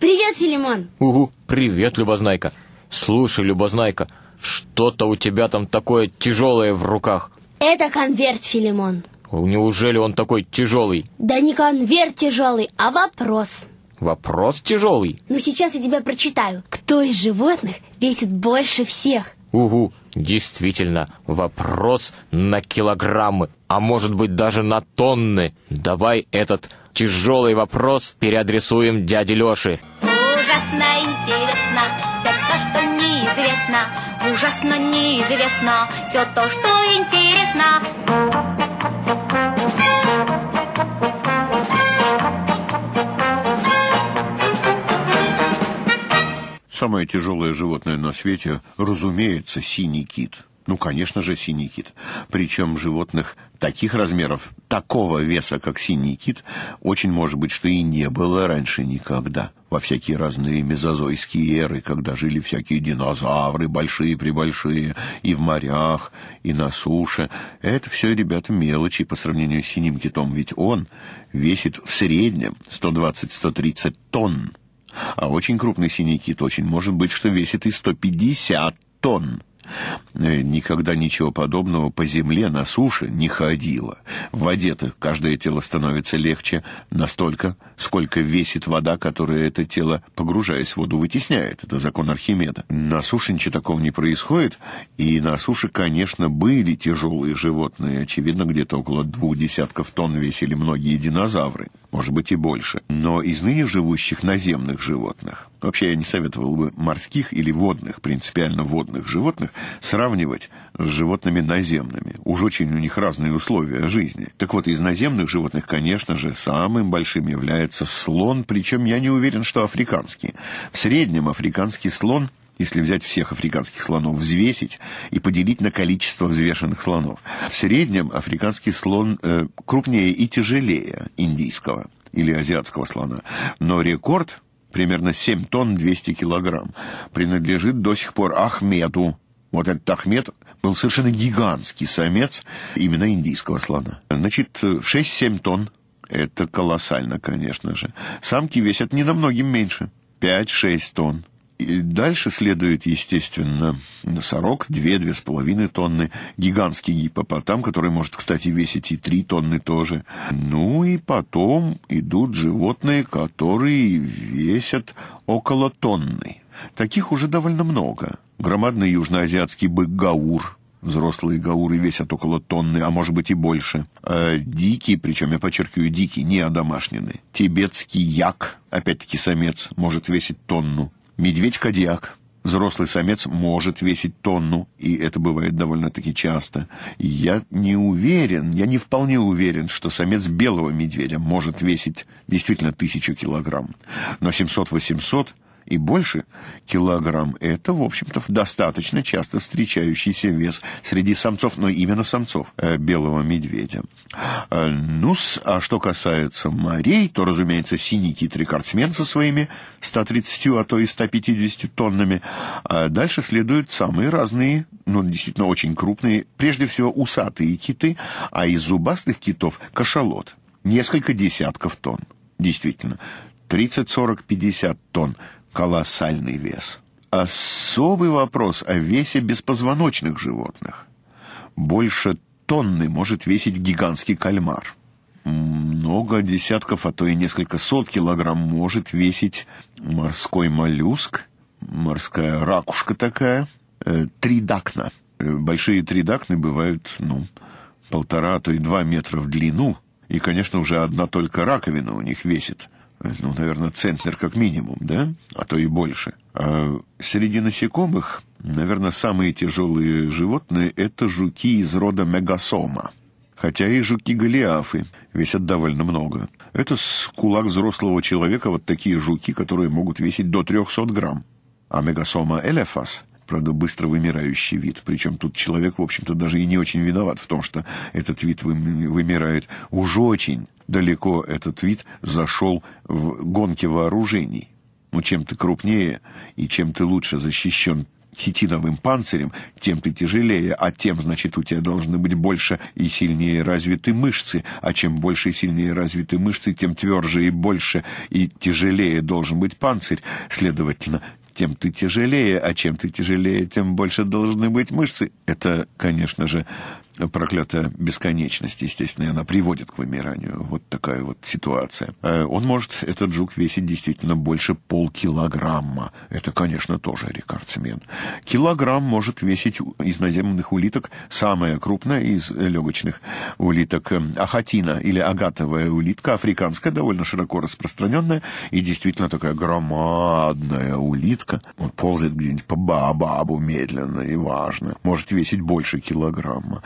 Привет, Филимон. Угу, привет, Любознайка. Слушай, Любознайка, что-то у тебя там такое тяжелое в руках. Это конверт, Филимон. Неужели он такой тяжелый? Да не конверт тяжелый, а вопрос. Вопрос тяжелый? Ну, сейчас я тебе прочитаю. Кто из животных весит больше всех? Угу, действительно, вопрос на килограммы, а может быть даже на тонны. Давай этот тяжелый вопрос переадресуем дяде Лёше. Ужасно интересно все то, что неизвестно. Ужасно неизвестно все то, что интересно. Самое тяжелое животное на свете, разумеется, синий кит. Ну, конечно же, синий кит. Причем животных таких размеров, такого веса, как синий кит, очень может быть, что и не было раньше никогда. Во всякие разные мезозойские эры, когда жили всякие динозавры, большие-пребольшие, и в морях, и на суше. Это все, ребята, мелочи по сравнению с синим китом, ведь он весит в среднем 120-130 тонн. А очень крупный синий кит очень может быть, что весит и 150 тонн. Э, никогда ничего подобного по земле на суше не ходило. В воде-то каждое тело становится легче настолько, сколько весит вода, которая это тело, погружаясь в воду, вытесняет. Это закон Архимеда. На суше ничего такого не происходит, и на суше, конечно, были тяжелые животные. Очевидно, где-то около двух десятков тонн весили многие динозавры, может быть и больше. Но из ныне живущих наземных животных, вообще я не советовал бы морских или водных, принципиально водных животных, сравнивать с животными наземными. Уж очень у них разные условия жизни. Так вот, из наземных животных, конечно же, самым большим является слон, причем я не уверен, что африканский. В среднем африканский слон если взять всех африканских слонов, взвесить и поделить на количество взвешенных слонов. В среднем африканский слон э, крупнее и тяжелее индийского или азиатского слона. Но рекорд, примерно 7 тонн 200 килограмм, принадлежит до сих пор Ахмету, вот этот Ахмед был совершенно гигантский самец именно индийского слона. Значит, 6-7 тонн. Это колоссально, конечно же. Самки весят не намного меньше. 5-6 тонн. Дальше следует, естественно, носорог, 2-2,5 тонны, гигантский гипопотам, который может, кстати, весить и 3 тонны тоже. Ну и потом идут животные, которые весят около тонны. Таких уже довольно много. Громадный южноазиатский бык Гаур. Взрослые гауры весят около тонны, а может быть и больше. А дикий, причем я подчеркиваю, дикий, не одомашненный. Тибетский як, опять-таки самец, может весить тонну. Медведь-кадьяк, взрослый самец может весить тонну, и это бывает довольно-таки часто. Я не уверен, я не вполне уверен, что самец белого медведя может весить действительно тысячу килограмм. Но 700-800 и больше килограмм – это, в общем-то, достаточно часто встречающийся вес среди самцов, но именно самцов э, белого медведя. Ну, а что касается морей, то, разумеется, синий кит-рекордсмен со своими 130, а то и 150 тоннами. А дальше следуют самые разные, ну, действительно, очень крупные, прежде всего, усатые киты, а из зубастых китов – кашалот. Несколько десятков тонн. Действительно, 30, 40, 50 тонн колоссальный вес. Особый вопрос о весе беспозвоночных животных. Больше тонны может весить гигантский кальмар. Много десятков, а то и несколько сот килограмм может весить морской моллюск, морская ракушка такая, э, тридакна. Э, большие тридакны бывают, ну, полтора, а то и два метра в длину. И, конечно, уже одна только раковина у них весит – ну, наверное, центнер как минимум, да, а то и больше. А среди насекомых, наверное, самые тяжелые животные – это жуки из рода мегасома. Хотя и жуки-голиафы весят довольно много. Это с кулак взрослого человека вот такие жуки, которые могут весить до 300 грамм. А мегасома элефас правда, быстро вымирающий вид. Причем тут человек, в общем-то, даже и не очень виноват в том, что этот вид вымирает. Уж очень далеко этот вид зашел в гонке вооружений. Ну, чем ты крупнее и чем ты лучше защищен хитиновым панцирем, тем ты тяжелее, а тем, значит, у тебя должны быть больше и сильнее развиты мышцы, а чем больше и сильнее развиты мышцы, тем тверже и больше и тяжелее должен быть панцирь. Следовательно, тем ты тяжелее, а чем ты тяжелее, тем больше должны быть мышцы. Это, конечно же, проклятая бесконечность, естественно, она приводит к вымиранию. Вот такая вот ситуация. Э, он может, этот жук, весить действительно больше полкилограмма. Это, конечно, тоже рекордсмен. Килограмм может весить из наземных улиток самая крупная из легочных улиток. Э, ахатина или агатовая улитка, африканская, довольно широко распространенная и действительно такая громадная улитка. Он ползает где-нибудь по баобабу медленно и важно. Может весить больше килограмма.